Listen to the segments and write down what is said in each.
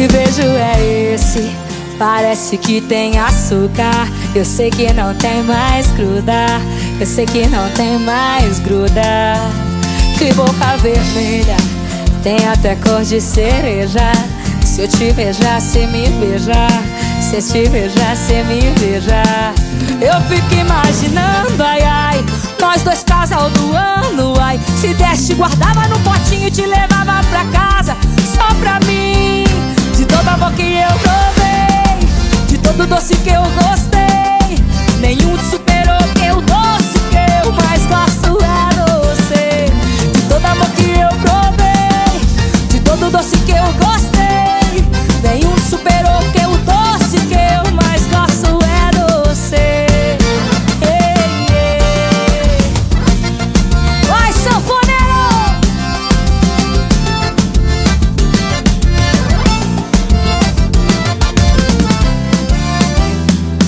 beijo é esse? Parece que tem açúcar. Eu sei que não tem mais gruda. Eu sei que não tem mais gruda. Que boca vermelha, tem até cor de cereja. Se eu te beijar, cê me beija. Se eu te beijar, cê me beija. Eu fico imaginando, ai ai, nós dois casal do ano, ai. Se deste, guardava todo doce que eu gostei,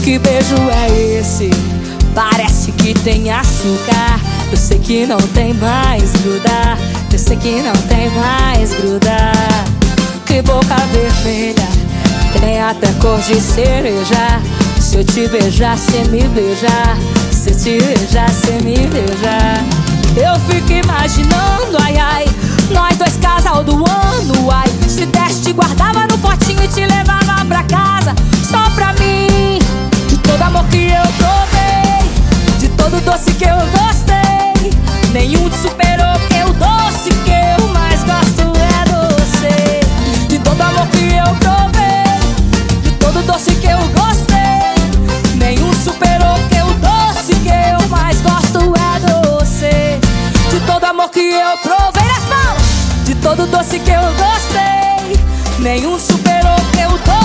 Que beijo é esse? Parece que tem açúcar. Eu sei que não tem mais gruda. Eu sei que não tem mais gruda. Que boca vermelha, tem até cor de cereja. Se eu te beijar, cê me beija. Se eu te beijar, cê me beija. Eu fico imaginando, ai ai, todo doce que eu gostei, nenhum superou que o doce